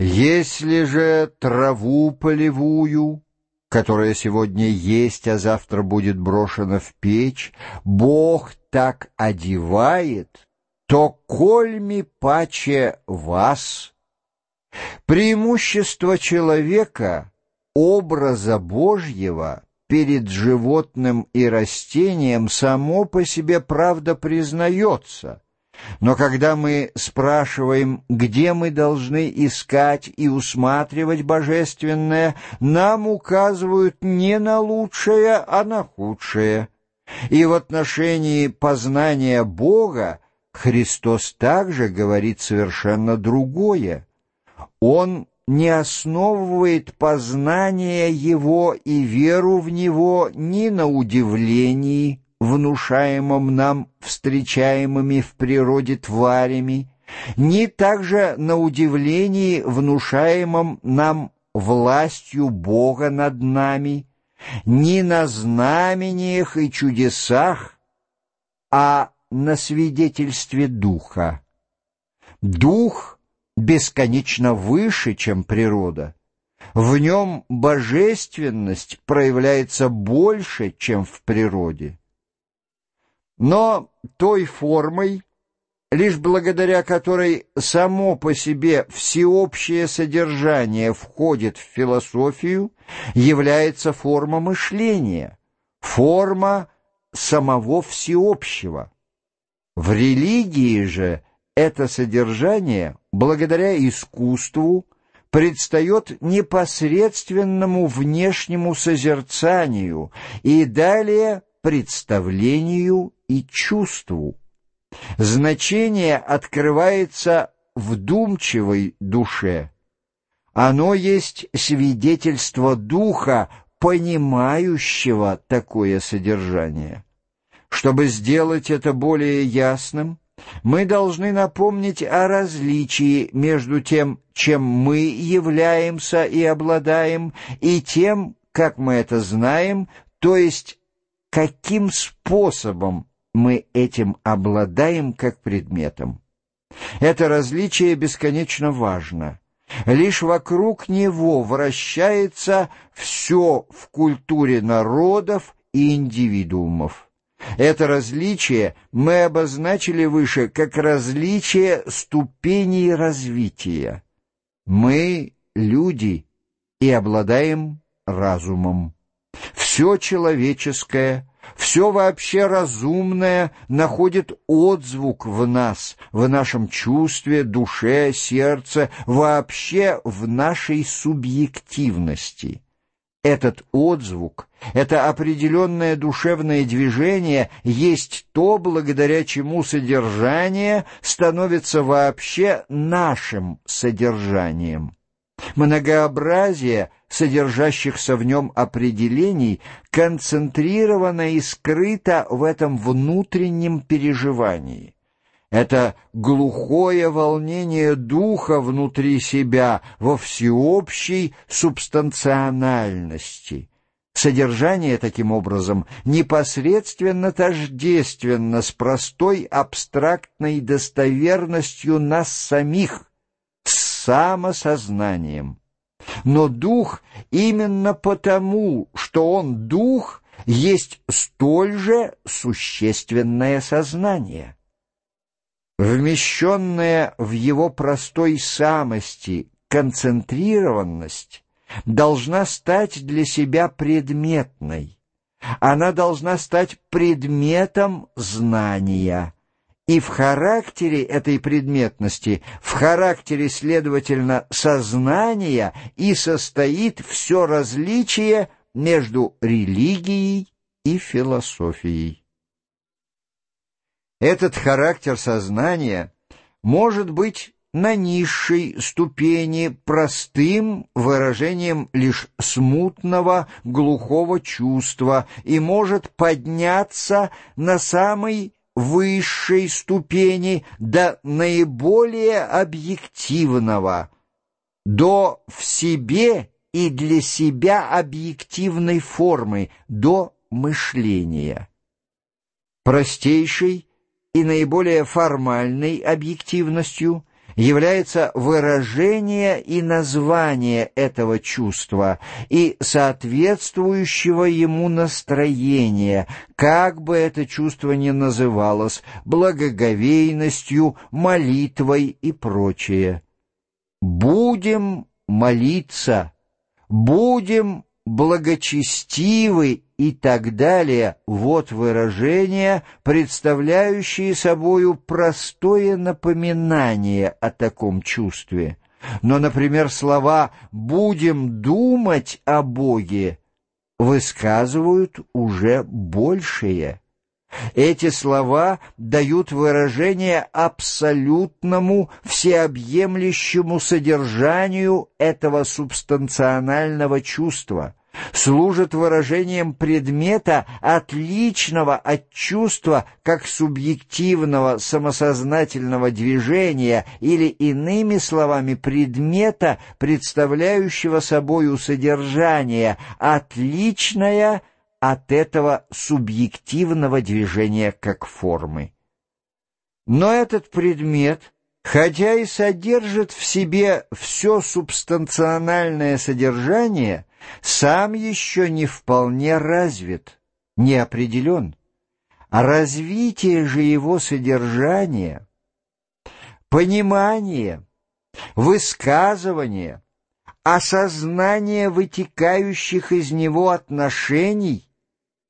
Если же траву полевую, которая сегодня есть, а завтра будет брошена в печь, Бог так одевает, то кольми паче вас. Преимущество человека, образа Божьего, перед животным и растением само по себе правда признается — но когда мы спрашиваем, где мы должны искать и усматривать божественное, нам указывают не на лучшее, а на худшее. И в отношении познания Бога Христос также говорит совершенно другое. Он не основывает познание Его и веру в Него ни на удивлении, внушаемом нам встречаемыми в природе тварями, ни также на удивлении, внушаемом нам властью Бога над нами, ни на знамениях и чудесах, а на свидетельстве Духа. Дух бесконечно выше, чем природа. В нем божественность проявляется больше, чем в природе но той формой, лишь благодаря которой само по себе всеобщее содержание входит в философию, является форма мышления, форма самого всеобщего. В религии же это содержание, благодаря искусству, предстает непосредственному внешнему созерцанию и далее представлению и чувству. Значение открывается вдумчивой душе. Оно есть свидетельство духа, понимающего такое содержание. Чтобы сделать это более ясным, мы должны напомнить о различии между тем, чем мы являемся и обладаем, и тем, как мы это знаем, то есть каким способом мы этим обладаем как предметом. Это различие бесконечно важно. Лишь вокруг него вращается все в культуре народов и индивидуумов. Это различие мы обозначили выше как различие ступеней развития. Мы — люди и обладаем разумом. Все человеческое — все вообще разумное находит отзвук в нас, в нашем чувстве, душе, сердце, вообще в нашей субъективности. Этот отзвук, это определенное душевное движение есть то, благодаря чему содержание становится вообще нашим содержанием. Многообразие содержащихся в нем определений концентрировано и скрыто в этом внутреннем переживании. Это глухое волнение духа внутри себя во всеобщей субстанциональности. Содержание, таким образом, непосредственно тождественно с простой абстрактной достоверностью нас самих, самосознанием. Но дух именно потому, что он дух, есть столь же существенное сознание. Вмещенная в его простой самости концентрированность должна стать для себя предметной. Она должна стать предметом знания, и в характере этой предметности, в характере, следовательно, сознания и состоит все различие между религией и философией. Этот характер сознания может быть на низшей ступени простым выражением лишь смутного, глухого чувства и может подняться на самый высшей ступени до наиболее объективного, до в себе и для себя объективной формы, до мышления. Простейшей и наиболее формальной объективностью является выражение и название этого чувства и соответствующего ему настроения, как бы это чувство ни называлось, благоговейностью, молитвой и прочее. Будем молиться, будем благочестивы и так далее — вот выражения, представляющие собою простое напоминание о таком чувстве. Но, например, слова «будем думать о Боге» высказывают уже большее. Эти слова дают выражение абсолютному, всеобъемлющему содержанию этого субстанционального чувства, служат выражением предмета, отличного от чувства как субъективного самосознательного движения или, иными словами, предмета, представляющего собою содержание, отличное – от этого субъективного движения как формы. Но этот предмет, хотя и содержит в себе все субстанциональное содержание, сам еще не вполне развит, не определен. А развитие же его содержания, понимание, высказывание, осознание вытекающих из него отношений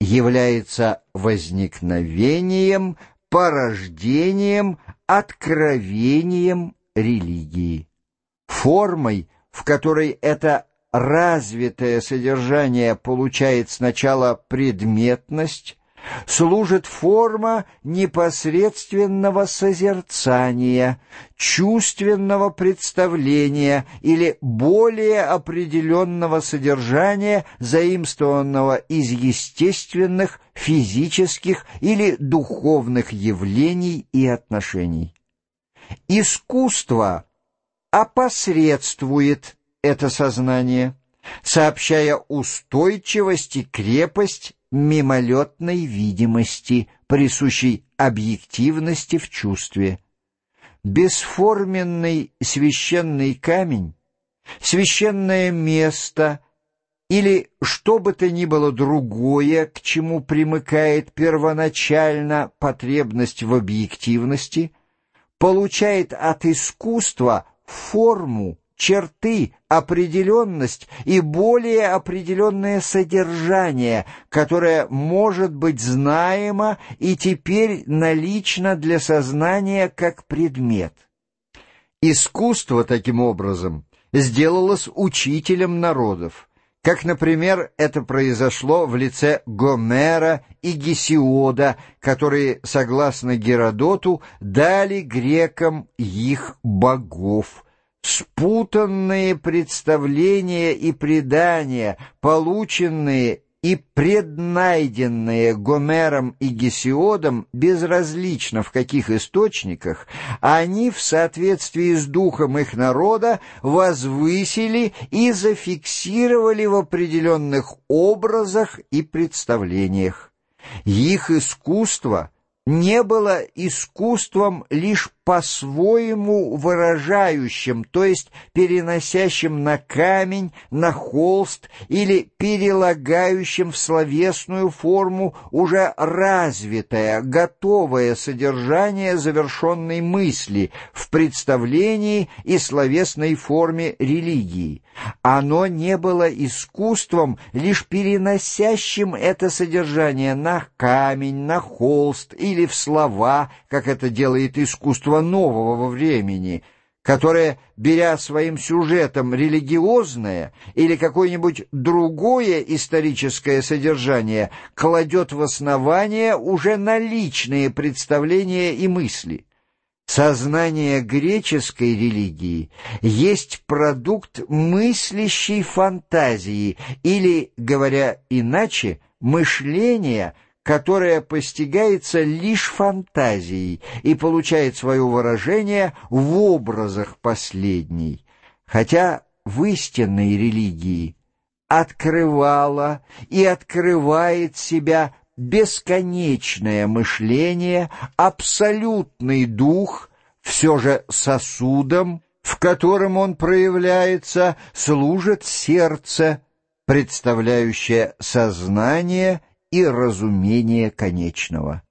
является возникновением, порождением, откровением религии. Формой, в которой это развитое содержание получает сначала предметность, служит форма непосредственного созерцания, чувственного представления или более определенного содержания, заимствованного из естественных, физических или духовных явлений и отношений. Искусство опосредствует это сознание, сообщая устойчивость и крепость мимолетной видимости, присущей объективности в чувстве. Бесформенный священный камень, священное место или что бы то ни было другое, к чему примыкает первоначально потребность в объективности, получает от искусства форму, черты, определенность и более определенное содержание, которое может быть знаемо и теперь налично для сознания как предмет. Искусство, таким образом, сделалось учителем народов, как, например, это произошло в лице Гомера и Гесиода, которые, согласно Геродоту, дали грекам их богов – спутанные представления и предания, полученные и преднайденные Гомером и Гесиодом безразлично в каких источниках, они в соответствии с духом их народа возвысили и зафиксировали в определенных образах и представлениях. Их искусство не было искусством лишь по-своему выражающим, то есть переносящим на камень, на холст или перелагающим в словесную форму уже развитое, готовое содержание завершенной мысли в представлении и словесной форме религии. Оно не было искусством, лишь переносящим это содержание на камень, на холст или в слова, как это делает искусство искусство нового во времени, которое, беря своим сюжетом религиозное или какое-нибудь другое историческое содержание, кладет в основание уже наличные представления и мысли. Сознание греческой религии есть продукт мыслящей фантазии или, говоря иначе, мышления – которая постигается лишь фантазией и получает свое выражение в образах последней, хотя в истинной религии открывала и открывает себя бесконечное мышление, абсолютный дух, все же сосудом, в котором он проявляется, служит сердце, представляющее сознание и разумение конечного.